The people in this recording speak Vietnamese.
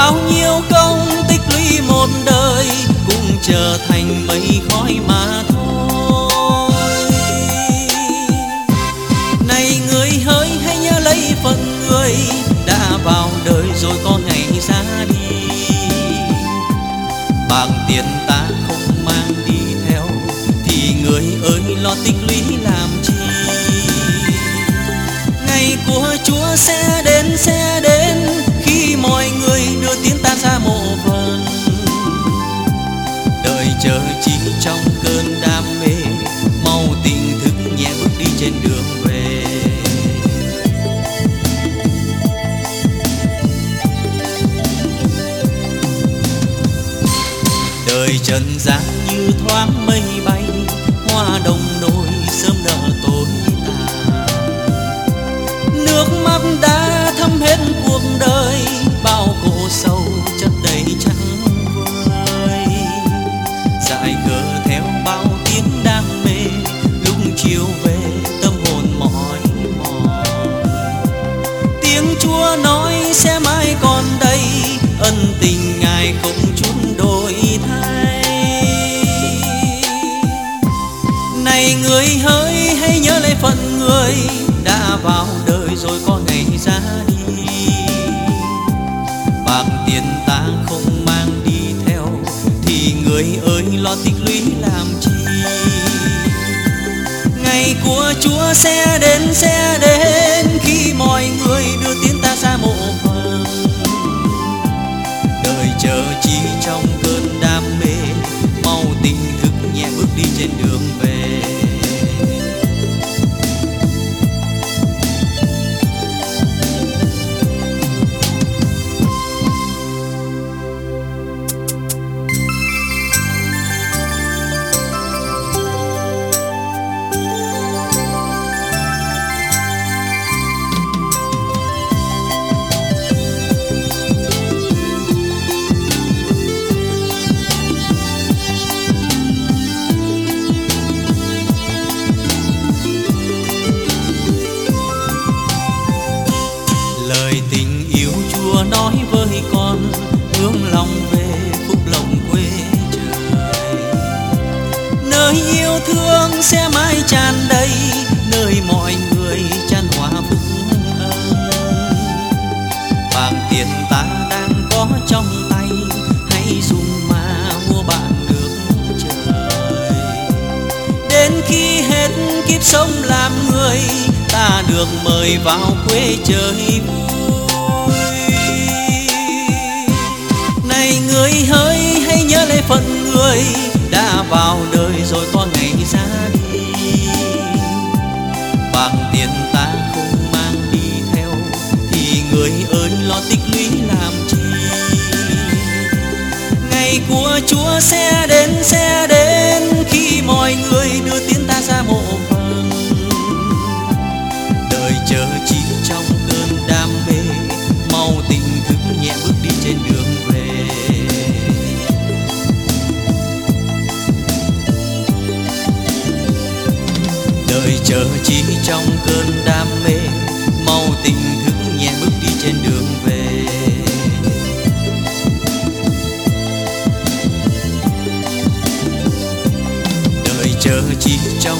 bao nhiêu công tích lũy một đời cũng trở thành mây khói mà thôi. Này người hỡi hãy nhớ lấy phần người đã vào đời rồi có ngày ra đi. Bằng tiền ta không mang đi theo, thì người ơi lo tích lũy làm chi? Ngày của chúa sẽ trong cơn đam mê. Mau tình thức nhẹ bước đi trên đường về. Đời trần gian như thoáng mây bay, hoa đồng nổi sớm nở dại khờ theo bao tiếng đam mê, lúc chiều về tâm hồn mỏi mòn. Tiếng chúa nói sẽ mãi còn đây, ân tình ngài không chút đổi thay. Này người hỡi hãy nhớ lấy phận người đã vào đời rồi có ngày ra đi. Bạc tiền ta không người ơi, lo tích lũy làm chi? Ngày của chúa sẽ đến sẽ đến khi mọi người đưa tiến ta ra mộ phần. Đời chờ chi trong cơn đam mê, mau tỉnh thức nhẹ bước đi trên đường về. Nói với con, hướng lòng về phúc lòng quê trời. Nơi yêu thương sẽ mãi tràn đầy, nơi mọi người chan hòa phúc ân vàng tiền ta đang có trong tay, hãy dùng mà mua bạn được trời. Đến khi hết kiếp sống làm người, ta được mời vào quê trời vui. Ấy đã vào đời rồi có ngày ra đi. Bằng tiền ta không mang đi theo, thì người ơi lo tích lũy làm chi? Ngày của chúa sẽ đến sẽ đến chờ chi trong cơn đam mê. Mau tình thức nhẹ bước đi trên đường về. Đời chờ chi trong